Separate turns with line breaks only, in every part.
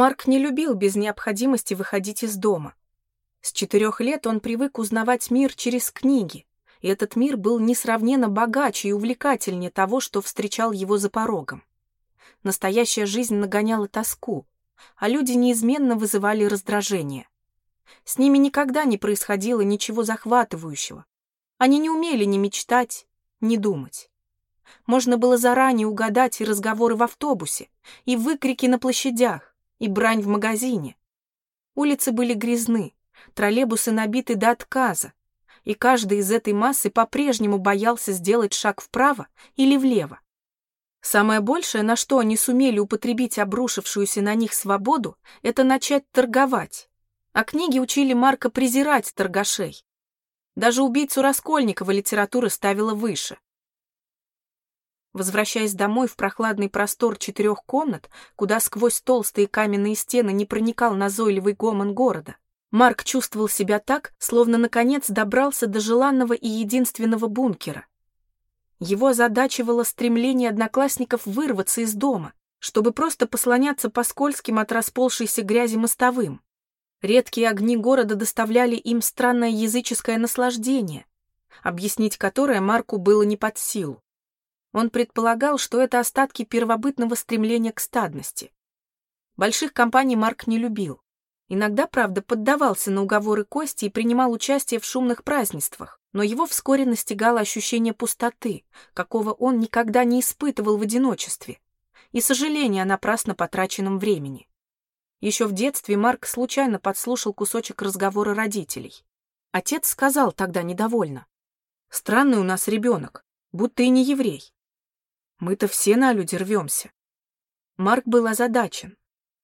Марк не любил без необходимости выходить из дома. С четырех лет он привык узнавать мир через книги, и этот мир был несравненно богаче и увлекательнее того, что встречал его за порогом. Настоящая жизнь нагоняла тоску, а люди неизменно вызывали раздражение. С ними никогда не происходило ничего захватывающего. Они не умели ни мечтать, ни думать. Можно было заранее угадать и разговоры в автобусе, и выкрики на площадях, и брань в магазине. Улицы были грязны, троллейбусы набиты до отказа, и каждый из этой массы по-прежнему боялся сделать шаг вправо или влево. Самое большее, на что они сумели употребить обрушившуюся на них свободу, это начать торговать. А книги учили Марка презирать торгашей. Даже убийцу Раскольникова литература ставила выше. Возвращаясь домой в прохладный простор четырех комнат, куда сквозь толстые каменные стены не проникал назойливый гомон города, Марк чувствовал себя так, словно наконец добрался до желанного и единственного бункера. Его озадачивало стремление одноклассников вырваться из дома, чтобы просто послоняться по скользким от расползшейся грязи мостовым. Редкие огни города доставляли им странное языческое наслаждение, объяснить которое Марку было не под силу. Он предполагал, что это остатки первобытного стремления к стадности. Больших компаний Марк не любил. Иногда, правда, поддавался на уговоры Кости и принимал участие в шумных празднествах но его вскоре настигало ощущение пустоты, какого он никогда не испытывал в одиночестве, и сожаление о напрасно потраченном времени. Еще в детстве Марк случайно подслушал кусочек разговора родителей. Отец сказал тогда недовольно. «Странный у нас ребенок, будто и не еврей. Мы-то все на люди рвемся». Марк был озадачен.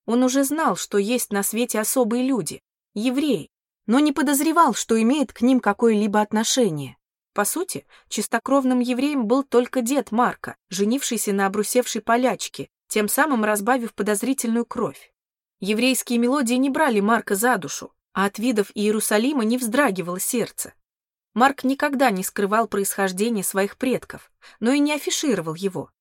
Он уже знал, что есть на свете особые люди, евреи, но не подозревал, что имеет к ним какое-либо отношение. По сути, чистокровным евреем был только дед Марка, женившийся на обрусевшей полячке, тем самым разбавив подозрительную кровь. Еврейские мелодии не брали Марка за душу, а от видов Иерусалима не вздрагивало сердце. Марк никогда не скрывал происхождение своих предков, но и не афишировал его.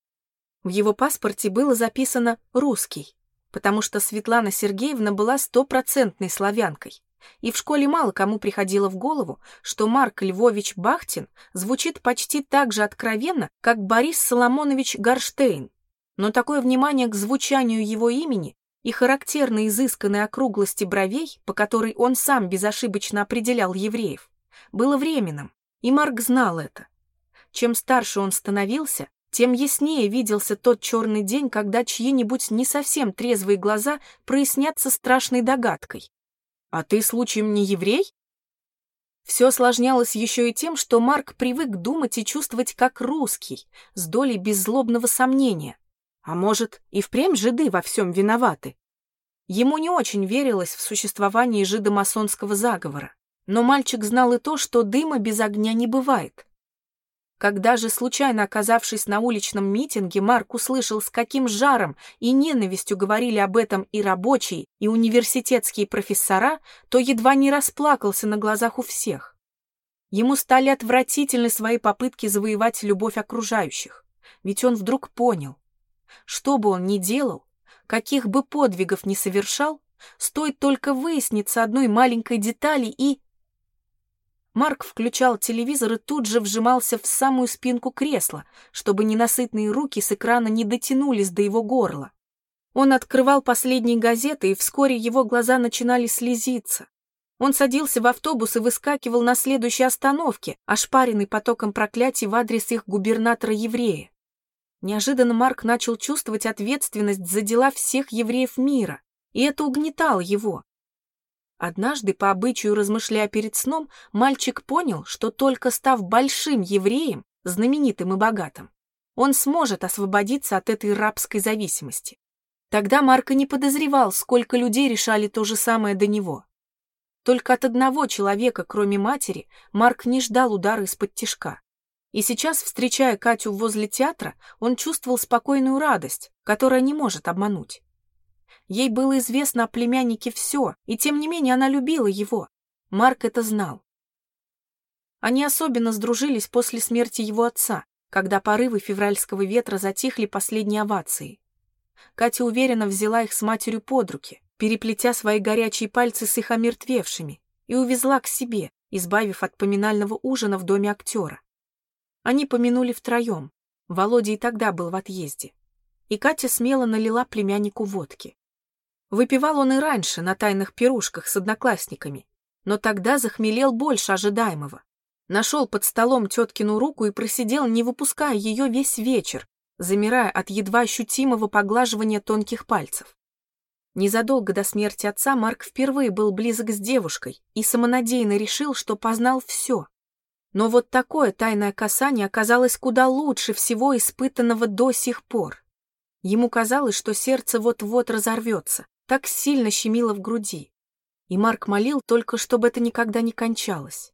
В его паспорте было записано «русский», потому что Светлана Сергеевна была стопроцентной славянкой, и в школе мало кому приходило в голову, что Марк Львович Бахтин звучит почти так же откровенно, как Борис Соломонович Гарштейн. Но такое внимание к звучанию его имени и характерной изысканной округлости бровей, по которой он сам безошибочно определял евреев, было временным, и Марк знал это. Чем старше он становился, тем яснее виделся тот черный день, когда чьи-нибудь не совсем трезвые глаза прояснятся страшной догадкой. А ты, случаем, не еврей? Все осложнялось еще и тем, что Марк привык думать и чувствовать как русский, с долей беззлобного сомнения. А может, и впрямь жиды во всем виноваты? Ему не очень верилось в существование жидомасонского заговора, но мальчик знал и то, что дыма без огня не бывает. Когда же, случайно оказавшись на уличном митинге, Марк услышал, с каким жаром и ненавистью говорили об этом и рабочие, и университетские профессора, то едва не расплакался на глазах у всех. Ему стали отвратительны свои попытки завоевать любовь окружающих, ведь он вдруг понял, что бы он ни делал, каких бы подвигов ни совершал, стоит только выясниться одной маленькой детали и Марк включал телевизор и тут же вжимался в самую спинку кресла, чтобы ненасытные руки с экрана не дотянулись до его горла. Он открывал последние газеты, и вскоре его глаза начинали слезиться. Он садился в автобус и выскакивал на следующей остановке, ошпаренный потоком проклятий в адрес их губернатора-еврея. Неожиданно Марк начал чувствовать ответственность за дела всех евреев мира, и это угнетало его. Однажды, по обычаю размышляя перед сном, мальчик понял, что только став большим евреем, знаменитым и богатым, он сможет освободиться от этой рабской зависимости. Тогда Марко не подозревал, сколько людей решали то же самое до него. Только от одного человека, кроме матери, Марк не ждал удара из-под тишка. И сейчас, встречая Катю возле театра, он чувствовал спокойную радость, которая не может обмануть. Ей было известно о племяннике все, и тем не менее она любила его. Марк это знал. Они особенно сдружились после смерти его отца, когда порывы февральского ветра затихли последние овации. Катя уверенно взяла их с матерью под руки, переплетя свои горячие пальцы с их омертвевшими, и увезла к себе, избавив от поминального ужина в доме актера. Они помянули втроем. Володя и тогда был в отъезде. И Катя смело налила племяннику водки. Выпивал он и раньше, на тайных пирушках с одноклассниками, но тогда захмелел больше ожидаемого. Нашел под столом теткину руку и просидел, не выпуская ее весь вечер, замирая от едва ощутимого поглаживания тонких пальцев. Незадолго до смерти отца Марк впервые был близок с девушкой и самонадеянно решил, что познал все. Но вот такое тайное касание оказалось куда лучше всего испытанного до сих пор. Ему казалось, что сердце вот-вот разорвется, так сильно щемило в груди. И Марк молил только, чтобы это никогда не кончалось.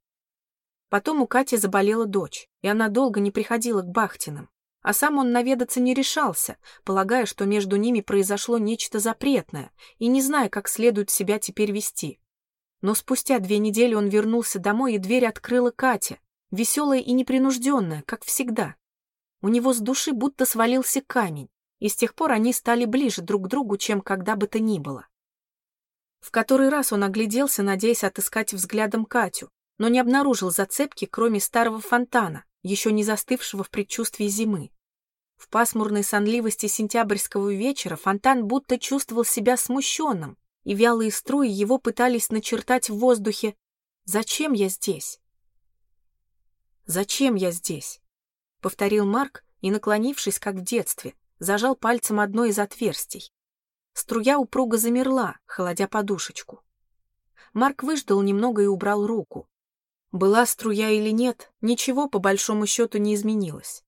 Потом у Кати заболела дочь, и она долго не приходила к Бахтинам. А сам он наведаться не решался, полагая, что между ними произошло нечто запретное, и не зная, как следует себя теперь вести. Но спустя две недели он вернулся домой, и дверь открыла Катя, веселая и непринужденная, как всегда. У него с души будто свалился камень, и с тех пор они стали ближе друг к другу, чем когда бы то ни было. В который раз он огляделся, надеясь отыскать взглядом Катю, но не обнаружил зацепки, кроме старого фонтана, еще не застывшего в предчувствии зимы. В пасмурной сонливости сентябрьского вечера фонтан будто чувствовал себя смущенным, и вялые струи его пытались начертать в воздухе «Зачем я здесь?» «Зачем я здесь?» — повторил Марк и, наклонившись, как в детстве, зажал пальцем одно из отверстий. Струя упруго замерла, холодя подушечку. Марк выждал немного и убрал руку. Была струя или нет, ничего по большому счету не изменилось.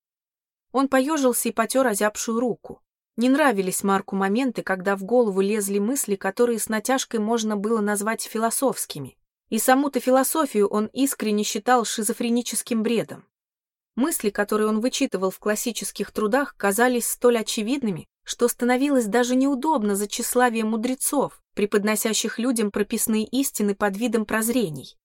Он поежился и потер озябшую руку. Не нравились Марку моменты, когда в голову лезли мысли, которые с натяжкой можно было назвать философскими. И саму-то философию он искренне считал шизофреническим бредом. Мысли, которые он вычитывал в классических трудах, казались столь очевидными, что становилось даже неудобно за тщеславие мудрецов, преподносящих людям прописные истины под видом прозрений.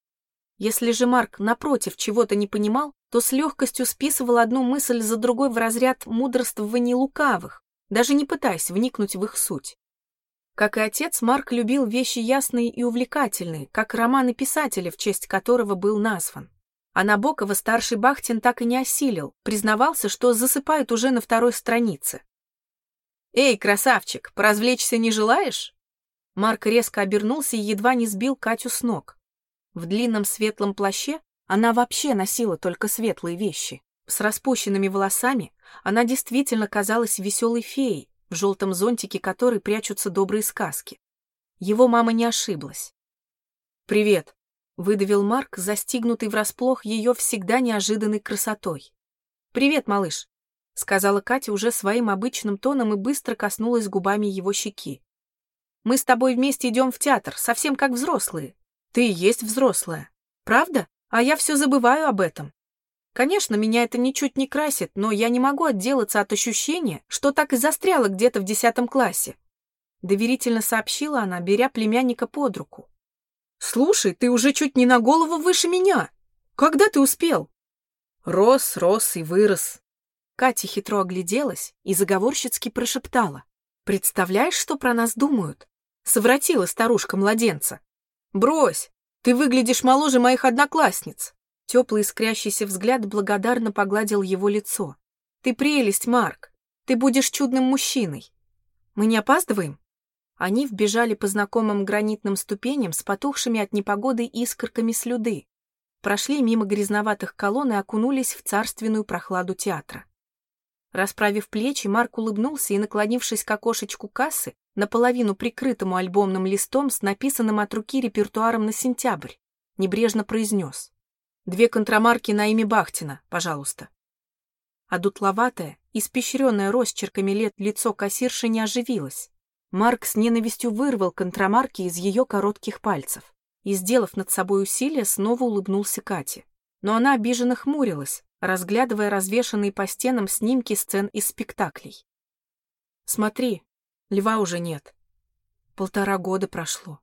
Если же Марк, напротив, чего-то не понимал, то с легкостью списывал одну мысль за другой в разряд мудрствований лукавых, даже не пытаясь вникнуть в их суть. Как и отец, Марк любил вещи ясные и увлекательные, как романы писателя, в честь которого был назван. А Набокова старший Бахтин так и не осилил, признавался, что засыпает уже на второй странице. «Эй, красавчик, поразвлечься не желаешь?» Марк резко обернулся и едва не сбил Катю с ног. В длинном светлом плаще она вообще носила только светлые вещи. С распущенными волосами она действительно казалась веселой феей, в желтом зонтике которой прячутся добрые сказки. Его мама не ошиблась. «Привет», — выдавил Марк, застигнутый врасплох ее всегда неожиданной красотой. «Привет, малыш», — сказала Катя уже своим обычным тоном и быстро коснулась губами его щеки. «Мы с тобой вместе идем в театр, совсем как взрослые. Ты и есть взрослая. Правда? А я все забываю об этом. Конечно, меня это ничуть не красит, но я не могу отделаться от ощущения, что так и застряла где-то в десятом классе. Доверительно сообщила она, беря племянника под руку. «Слушай, ты уже чуть не на голову выше меня. Когда ты успел?» Рос, рос и вырос. Катя хитро огляделась и заговорщицки прошептала. «Представляешь, что про нас думают?» Совратила старушка младенца. «Брось! Ты выглядишь моложе моих одноклассниц!» Теплый искрящийся взгляд благодарно погладил его лицо. «Ты прелесть, Марк! Ты будешь чудным мужчиной! Мы не опаздываем?» Они вбежали по знакомым гранитным ступеням с потухшими от непогоды искорками слюды, прошли мимо грязноватых колонн и окунулись в царственную прохладу театра. Расправив плечи, Марк улыбнулся и, наклонившись к окошечку кассы, наполовину прикрытому альбомным листом с написанным от руки репертуаром на сентябрь, небрежно произнес. «Две контрамарки на имя Бахтина, пожалуйста». А дутловатое, испещренное росчерками лет лицо кассирши не оживилось. Марк с ненавистью вырвал контрамарки из ее коротких пальцев и, сделав над собой усилие, снова улыбнулся Кате. Но она обиженно хмурилась, разглядывая развешанные по стенам снимки сцен из спектаклей. «Смотри, льва уже нет. Полтора года прошло.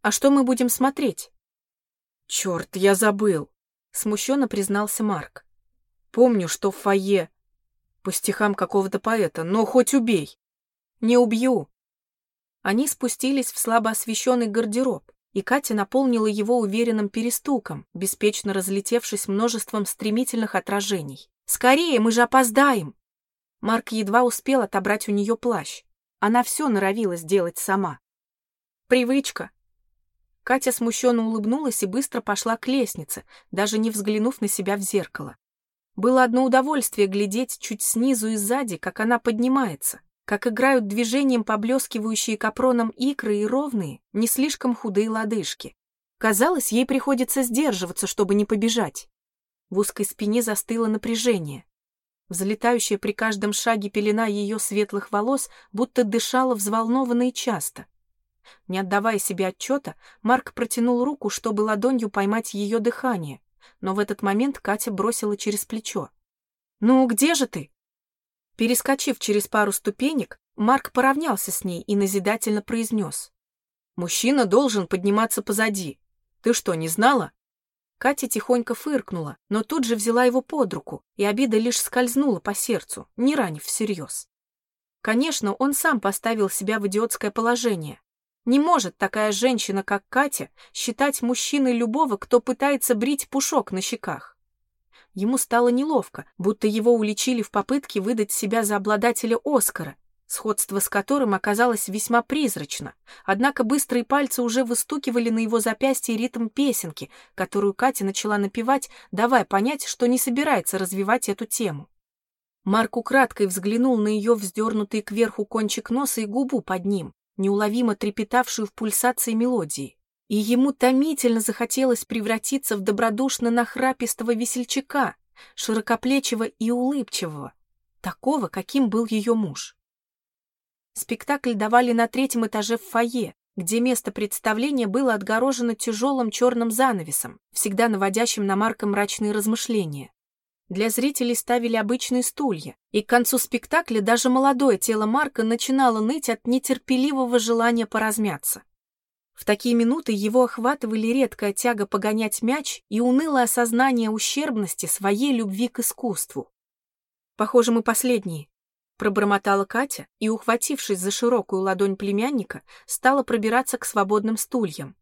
А что мы будем смотреть?» «Черт, я забыл!» — смущенно признался Марк. «Помню, что в фойе по стихам какого-то поэта, но хоть убей!» «Не убью!» Они спустились в слабо освещенный гардероб, и Катя наполнила его уверенным перестуком, беспечно разлетевшись множеством стремительных отражений. «Скорее, мы же опоздаем!» Марк едва успел отобрать у нее плащ. Она все норовила сделать сама. «Привычка!» Катя смущенно улыбнулась и быстро пошла к лестнице, даже не взглянув на себя в зеркало. Было одно удовольствие глядеть чуть снизу и сзади, как она поднимается, как играют движением поблескивающие капроном икры и ровные, не слишком худые лодыжки. Казалось, ей приходится сдерживаться, чтобы не побежать. В узкой спине застыло напряжение. Взлетающая при каждом шаге пелена ее светлых волос будто дышала взволнованно и часто. Не отдавая себе отчета, Марк протянул руку, чтобы ладонью поймать ее дыхание, но в этот момент Катя бросила через плечо. «Ну, где же ты?» Перескочив через пару ступенек, Марк поравнялся с ней и назидательно произнес. «Мужчина должен подниматься позади. Ты что, не знала?» Катя тихонько фыркнула, но тут же взяла его под руку, и обида лишь скользнула по сердцу, не ранив всерьез. Конечно, он сам поставил себя в идиотское положение, не может такая женщина, как Катя, считать мужчиной любого, кто пытается брить пушок на щеках. Ему стало неловко, будто его уличили в попытке выдать себя за обладателя Оскара, сходство с которым оказалось весьма призрачно, однако быстрые пальцы уже выстукивали на его запястье ритм песенки, которую Катя начала напевать, давая понять, что не собирается развивать эту тему. Марк украдкой взглянул на ее вздернутый кверху кончик носа и губу под ним, неуловимо трепетавшую в пульсации мелодии, и ему томительно захотелось превратиться в добродушно нахрапистого весельчака, широкоплечего и улыбчивого, такого, каким был ее муж. Спектакль давали на третьем этаже в фойе, где место представления было отгорожено тяжелым черным занавесом, всегда наводящим на Марка мрачные размышления. Для зрителей ставили обычные стулья, и к концу спектакля даже молодое тело Марка начинало ныть от нетерпеливого желания поразмяться. В такие минуты его охватывали редкая тяга погонять мяч и унылое осознание ущербности своей любви к искусству. «Похоже, мы последние», — пробормотала Катя и, ухватившись за широкую ладонь племянника, стала пробираться к свободным стульям.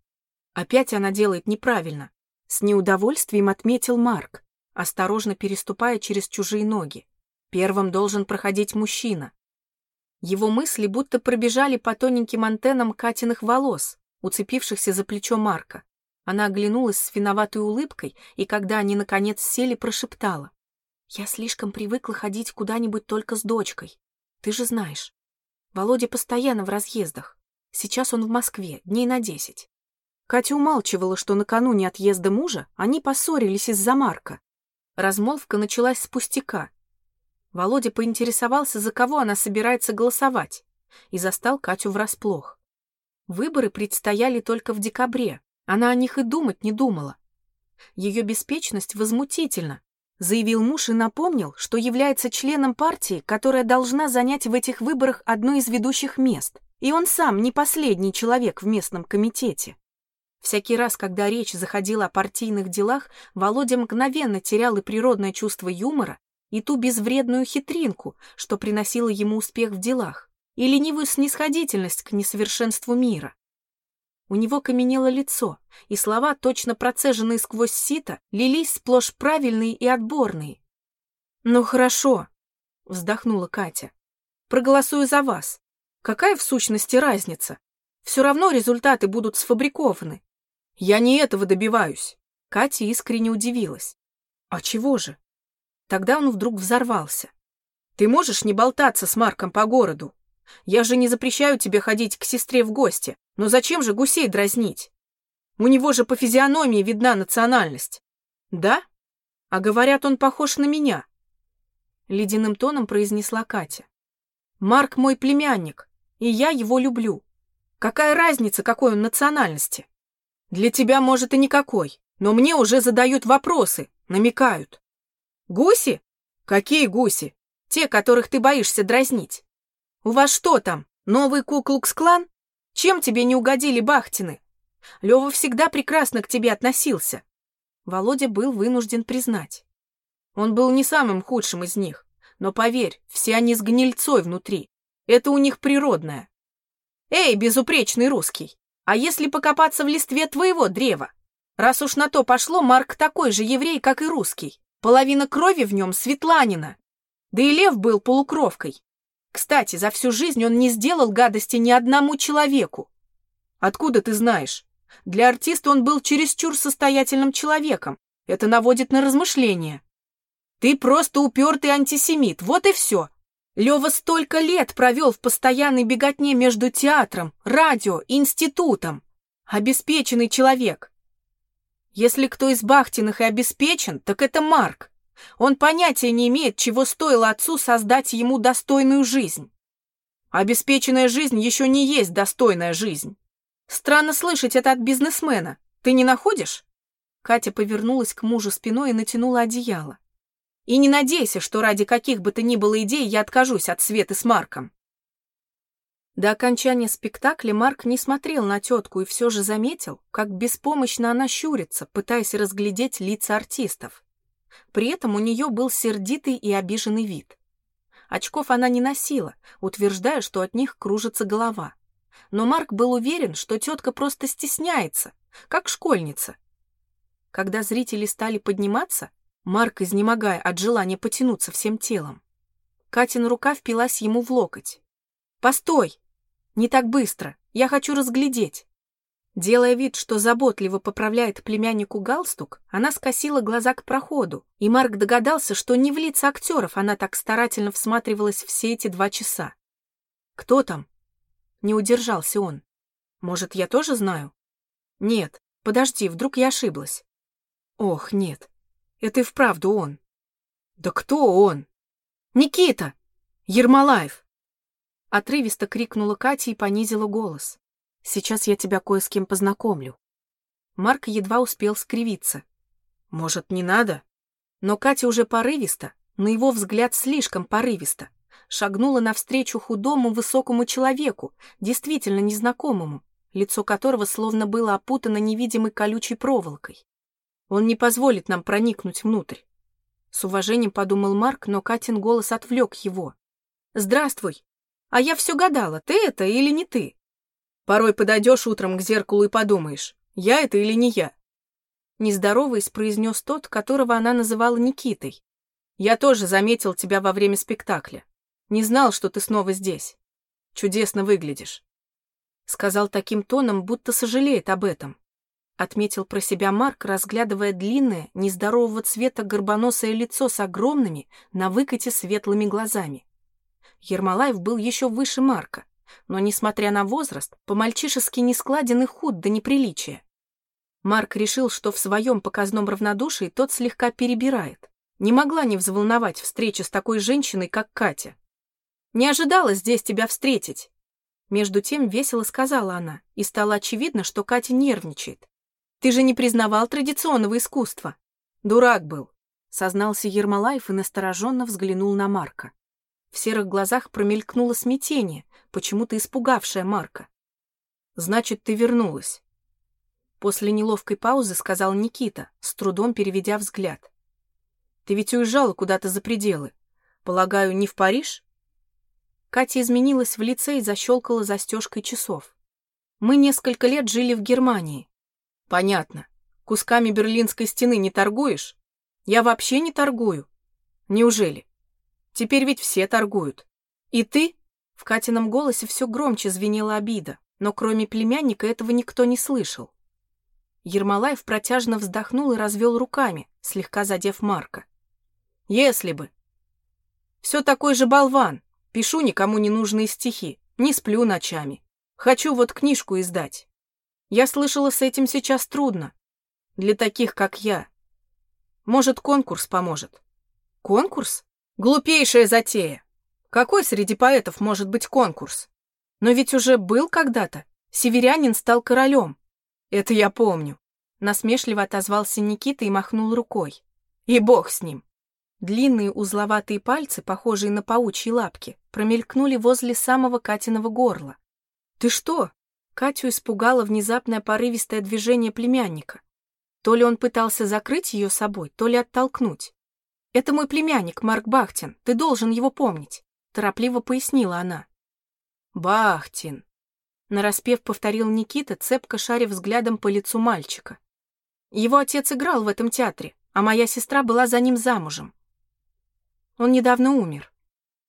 Опять она делает неправильно. С неудовольствием отметил Марк осторожно переступая через чужие ноги. Первым должен проходить мужчина. Его мысли будто пробежали по тоненьким антеннам Катиных волос, уцепившихся за плечо Марка. Она оглянулась с виноватой улыбкой, и когда они, наконец, сели, прошептала. «Я слишком привыкла ходить куда-нибудь только с дочкой. Ты же знаешь. Володя постоянно в разъездах. Сейчас он в Москве, дней на десять». Катя умалчивала, что накануне отъезда мужа они поссорились из-за Марка, Размолвка началась с пустяка. Володя поинтересовался, за кого она собирается голосовать, и застал Катю врасплох. Выборы предстояли только в декабре, она о них и думать не думала. Ее беспечность возмутительна, заявил муж и напомнил, что является членом партии, которая должна занять в этих выборах одно из ведущих мест, и он сам не последний человек в местном комитете. Всякий раз, когда речь заходила о партийных делах, Володя мгновенно терял и природное чувство юмора, и ту безвредную хитринку, что приносило ему успех в делах, и ленивую снисходительность к несовершенству мира. У него каменело лицо, и слова, точно процеженные сквозь сито, лились сплошь правильные и отборные. «Ну хорошо», — вздохнула Катя. «Проголосую за вас. Какая в сущности разница? Все равно результаты будут сфабрикованы. Я не этого добиваюсь. Катя искренне удивилась. А чего же? Тогда он вдруг взорвался. Ты можешь не болтаться с Марком по городу? Я же не запрещаю тебе ходить к сестре в гости. Но зачем же гусей дразнить? У него же по физиономии видна национальность. Да? А говорят, он похож на меня. Ледяным тоном произнесла Катя. Марк мой племянник, и я его люблю. Какая разница, какой он национальности? Для тебя, может, и никакой, но мне уже задают вопросы, намекают. Гуси? Какие гуси? Те, которых ты боишься дразнить. У вас что там, новый Куклукс-клан? Чем тебе не угодили Бахтины? Лёва всегда прекрасно к тебе относился. Володя был вынужден признать. Он был не самым худшим из них, но поверь, все они с гнильцой внутри. Это у них природное. Эй, безупречный русский, а если покопаться в листве твоего древа? Раз уж на то пошло, Марк такой же еврей, как и русский. Половина крови в нем Светланина. Да и Лев был полукровкой. Кстати, за всю жизнь он не сделал гадости ни одному человеку. Откуда ты знаешь? Для артиста он был чересчур состоятельным человеком. Это наводит на размышления. Ты просто упертый антисемит, вот и все. Лева столько лет провел в постоянной беготне между театром, радио, институтом. Обеспеченный человек. Если кто из Бахтиных и обеспечен, так это Марк. Он понятия не имеет, чего стоило отцу создать ему достойную жизнь. Обеспеченная жизнь еще не есть достойная жизнь. Странно слышать это от бизнесмена. Ты не находишь? Катя повернулась к мужу спиной и натянула одеяло. И не надейся, что ради каких бы то ни было идей я откажусь от Светы с Марком. До окончания спектакля Марк не смотрел на тетку и все же заметил, как беспомощно она щурится, пытаясь разглядеть лица артистов. При этом у нее был сердитый и обиженный вид. Очков она не носила, утверждая, что от них кружится голова. Но Марк был уверен, что тетка просто стесняется, как школьница. Когда зрители стали подниматься, Марк, изнемогая от желания потянуться всем телом, Катина рука впилась ему в локоть. «Постой! Не так быстро! Я хочу разглядеть!» Делая вид, что заботливо поправляет племяннику галстук, она скосила глаза к проходу, и Марк догадался, что не в лица актеров она так старательно всматривалась все эти два часа. «Кто там?» Не удержался он. «Может, я тоже знаю?» «Нет, подожди, вдруг я ошиблась». «Ох, нет, это и вправду он». «Да кто он?» «Никита! Ермолаев!» Отрывисто крикнула Катя и понизила голос. Сейчас я тебя кое с кем познакомлю. Марк едва успел скривиться. Может, не надо? Но Катя уже порывисто, на его взгляд слишком порывисто, шагнула навстречу худому высокому человеку, действительно незнакомому, лицо которого словно было опутано невидимой колючей проволокой. Он не позволит нам проникнуть внутрь. С уважением подумал Марк, но Катин голос отвлек его. «Здравствуй! А я все гадала, ты это или не ты?» Порой подойдешь утром к зеркалу и подумаешь, я это или не я. Нездороваясь, произнес тот, которого она называла Никитой. Я тоже заметил тебя во время спектакля. Не знал, что ты снова здесь. Чудесно выглядишь. Сказал таким тоном, будто сожалеет об этом. Отметил про себя Марк, разглядывая длинное, нездорового цвета горбоносое лицо с огромными, на выкате светлыми глазами. Ермолаев был еще выше Марка, но, несмотря на возраст, по-мальчишески нескладен и худ до неприличия. Марк решил, что в своем показном равнодушии тот слегка перебирает. Не могла не взволновать встреча с такой женщиной, как Катя. «Не ожидала здесь тебя встретить!» Между тем весело сказала она, и стало очевидно, что Катя нервничает. «Ты же не признавал традиционного искусства!» «Дурак был!» — сознался Ермолаев и настороженно взглянул на Марка. В серых глазах промелькнуло смятение, почему-то испугавшая Марка. «Значит, ты вернулась». После неловкой паузы сказал Никита, с трудом переведя взгляд. «Ты ведь уезжала куда-то за пределы. Полагаю, не в Париж?» Катя изменилась в лице и защелкала застежкой часов. «Мы несколько лет жили в Германии». «Понятно. Кусками Берлинской стены не торгуешь?» «Я вообще не торгую». «Неужели?» Теперь ведь все торгуют. И ты?» В Катином голосе все громче звенела обида, но кроме племянника этого никто не слышал. Ермолаев протяжно вздохнул и развел руками, слегка задев Марка. «Если бы!» «Все такой же болван. Пишу никому не нужные стихи, не сплю ночами. Хочу вот книжку издать. Я слышала, с этим сейчас трудно. Для таких, как я. Может, конкурс поможет?» «Конкурс?» Глупейшая затея. Какой среди поэтов может быть конкурс? Но ведь уже был когда-то. Северянин стал королем. Это я помню. Насмешливо отозвался Никита и махнул рукой. И бог с ним. Длинные узловатые пальцы, похожие на паучьи лапки, промелькнули возле самого Катиного горла. «Ты что?» Катю испугало внезапное порывистое движение племянника. То ли он пытался закрыть ее собой, то ли оттолкнуть. «Это мой племянник, Марк Бахтин. Ты должен его помнить», — торопливо пояснила она. «Бахтин». Нараспев повторил Никита, цепко шаря взглядом по лицу мальчика. Его отец играл в этом театре, а моя сестра была за ним замужем. Он недавно умер.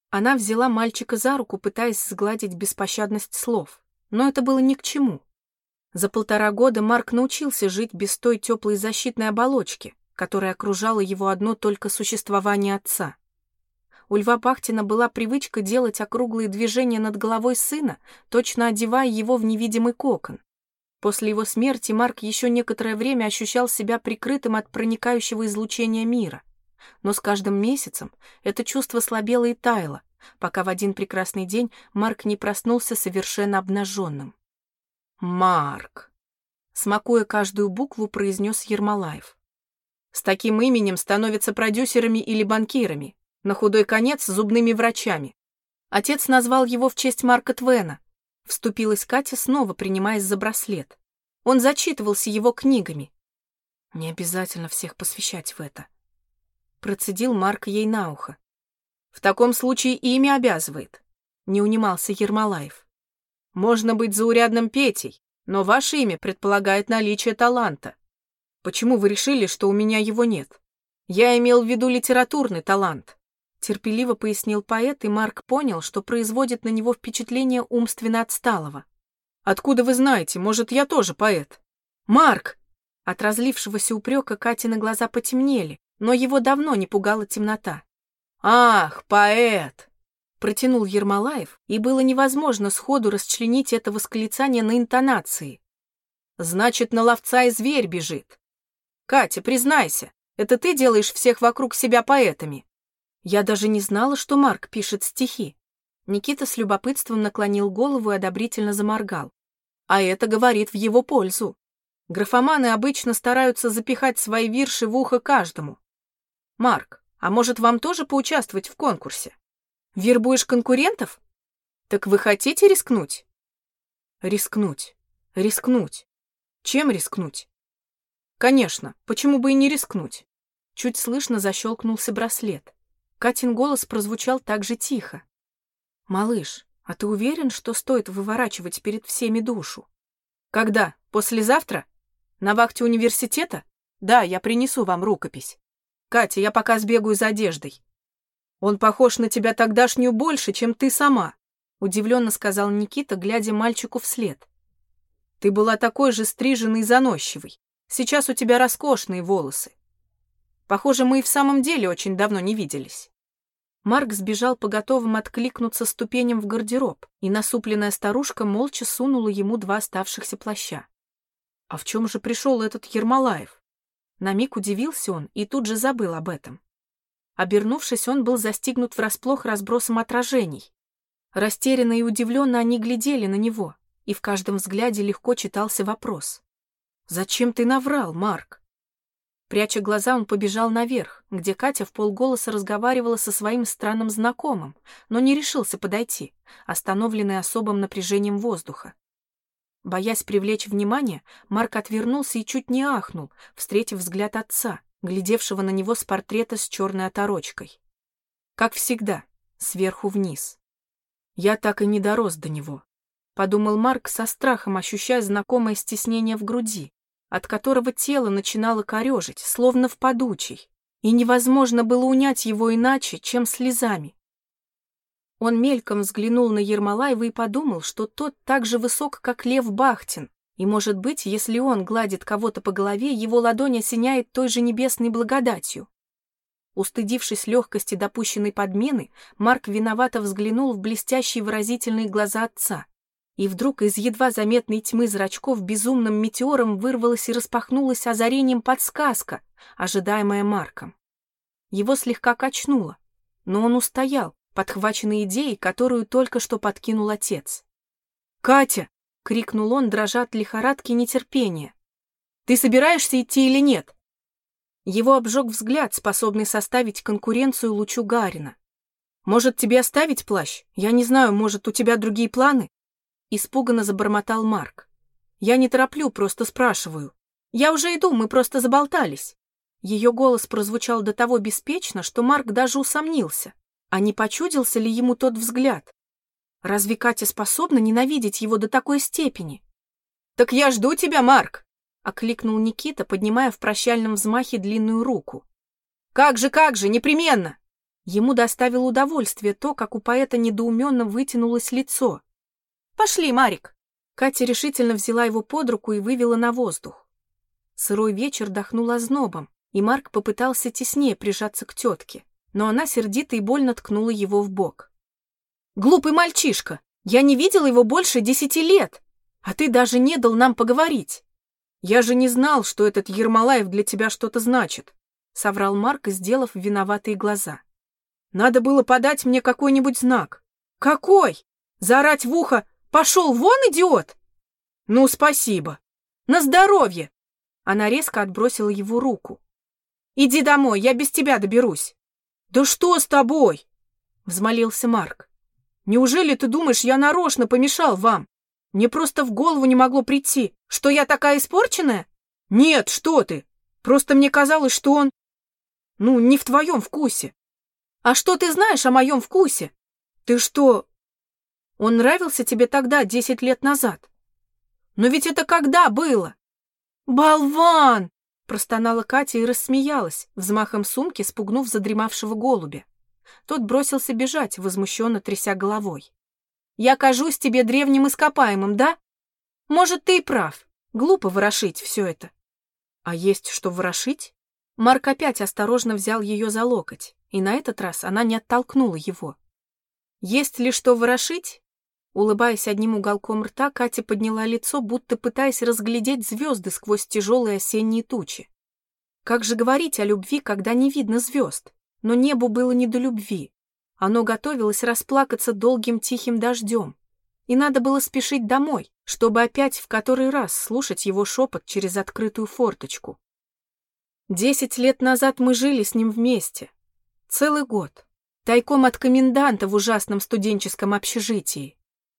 Она взяла мальчика за руку, пытаясь сгладить беспощадность слов, но это было ни к чему. За полтора года Марк научился жить без той теплой защитной оболочки, которая окружала его одно только существование отца. У Льва Бахтина была привычка делать округлые движения над головой сына, точно одевая его в невидимый кокон. После его смерти Марк еще некоторое время ощущал себя прикрытым от проникающего излучения мира. Но с каждым месяцем это чувство слабело и таяло, пока в один прекрасный день Марк не проснулся совершенно обнаженным. «Марк!» Смакуя каждую букву, произнес Ермолаев. «С таким именем становятся продюсерами или банкирами, на худой конец зубными врачами. Отец назвал его в честь Марка Твена. Вступилась Катя, снова принимаясь за браслет. Он зачитывался его книгами. Не обязательно всех посвящать в это. Процедил Марк ей на ухо. В таком случае имя обязывает. Не унимался Ермолаев. Можно быть заурядным Петей, но ваше имя предполагает наличие таланта. Почему вы решили, что у меня его нет? Я имел в виду литературный талант. Терпеливо пояснил поэт, и Марк понял, что производит на него впечатление умственно отсталого. «Откуда вы знаете? Может, я тоже поэт?» «Марк!» От разлившегося упрека Катины глаза потемнели, но его давно не пугала темнота. «Ах, поэт!» Протянул Ермолаев, и было невозможно сходу расчленить это восклицание на интонации. «Значит, на ловца и зверь бежит. Катя, признайся, это ты делаешь всех вокруг себя поэтами?» Я даже не знала, что Марк пишет стихи. Никита с любопытством наклонил голову и одобрительно заморгал. А это говорит в его пользу. Графоманы обычно стараются запихать свои вирши в ухо каждому. Марк, а может вам тоже поучаствовать в конкурсе? Вербуешь конкурентов? Так вы хотите рискнуть? Рискнуть. Рискнуть. Чем рискнуть? Конечно, почему бы и не рискнуть? Чуть слышно защелкнулся браслет. Катин голос прозвучал так же тихо. «Малыш, а ты уверен, что стоит выворачивать перед всеми душу?» «Когда? Послезавтра? На вахте университета? Да, я принесу вам рукопись. Катя, я пока сбегаю за одеждой». «Он похож на тебя тогдашнюю больше, чем ты сама», удивленно сказал Никита, глядя мальчику вслед. «Ты была такой же стриженной и заносчивой. Сейчас у тебя роскошные волосы. Похоже, мы и в самом деле очень давно не виделись». Марк сбежал по готовым откликнуться ступеням в гардероб, и насупленная старушка молча сунула ему два оставшихся плаща. А в чем же пришел этот Ермолаев? На миг удивился он и тут же забыл об этом. Обернувшись, он был застигнут врасплох разбросом отражений. Растерянно и удивленно они глядели на него, и в каждом взгляде легко читался вопрос. «Зачем ты наврал, Марк?» Пряча глаза, он побежал наверх, где Катя в полголоса разговаривала со своим странным знакомым, но не решился подойти, остановленный особым напряжением воздуха. Боясь привлечь внимание, Марк отвернулся и чуть не ахнул, встретив взгляд отца, глядевшего на него с портрета с черной оторочкой. Как всегда, сверху вниз. Я так и не дорос до него, подумал Марк со страхом, ощущая знакомое стеснение в груди, от которого тело начинало корежить, словно в подучий, и невозможно было унять его иначе, чем слезами. Он мельком взглянул на Ермолаева и подумал, что тот так же высок, как Лев Бахтин, и, может быть, если он гладит кого-то по голове, его ладонь осеняет той же небесной благодатью. Устыдившись легкости допущенной подмены, Марк виновато взглянул в блестящие выразительные глаза отца. И вдруг из едва заметной тьмы зрачков безумным метеором вырвалась и распахнулась озарением подсказка, ожидаемая Марком. Его слегка качнуло, но он устоял, подхваченный идеей, которую только что подкинул отец. «Катя!» — крикнул он, дрожа от лихорадки нетерпения. «Ты собираешься идти или нет?» Его обжег взгляд, способный составить конкуренцию лучу Гарина. «Может, тебе оставить плащ? Я не знаю, может, у тебя другие планы?» Испуганно забормотал Марк. «Я не тороплю, просто спрашиваю. Я уже иду, мы просто заболтались». Ее голос прозвучал до того беспечно, что Марк даже усомнился, а не почудился ли ему тот взгляд. Разве Катя способна ненавидеть его до такой степени?
«Так я жду тебя, Марк!»
— окликнул Никита, поднимая в прощальном взмахе длинную руку.
«Как же, как же, непременно!»
Ему доставило удовольствие то, как у поэта недоуменно вытянулось лицо.
«Пошли, Марик!»
Катя решительно взяла его под руку и вывела на воздух. Сырой вечер дохнул ознобом, и Марк попытался теснее прижаться к тетке, но она сердито и больно ткнула его в бок.
«Глупый мальчишка! Я не видела его больше десяти лет, а ты даже не дал нам поговорить!»
«Я же не знал, что этот Ермолаев для тебя что-то значит», — соврал Марк, сделав виноватые глаза. «Надо было подать мне какой-нибудь знак».
«Какой? Заорать в ухо «Пошел вон, идиот!»
«Ну, спасибо.
На здоровье!»
Она резко отбросила его руку.
«Иди домой, я без тебя доберусь».
«Да что с тобой?» — взмолился Марк. «Неужели ты думаешь, я нарочно помешал вам? Мне просто в голову не могло прийти,
что я такая испорченная?
Нет, что ты! Просто мне казалось, что он... Ну, не в твоем вкусе.
А что ты знаешь о моем вкусе?
Ты что... Он нравился тебе тогда, десять лет назад?
Но ведь это когда было?
Болван! Простонала Катя и рассмеялась, взмахом сумки спугнув задремавшего голубя. Тот бросился бежать, возмущенно тряся головой.
Я кажусь тебе древним ископаемым, да? Может, ты и прав. Глупо ворошить все это.
А есть что ворошить? Марк опять осторожно взял ее за локоть, и на этот раз она не оттолкнула его. Есть ли что ворошить? Улыбаясь одним уголком рта, Катя подняла лицо, будто пытаясь разглядеть звезды сквозь тяжелые осенние тучи. Как же говорить о любви, когда не видно звезд? Но небу было не до любви. Оно готовилось расплакаться долгим тихим дождем. И надо было спешить домой, чтобы опять в который раз слушать его шепот через открытую форточку. Десять лет назад мы жили с ним вместе. Целый год. Тайком от коменданта в ужасном студенческом общежитии.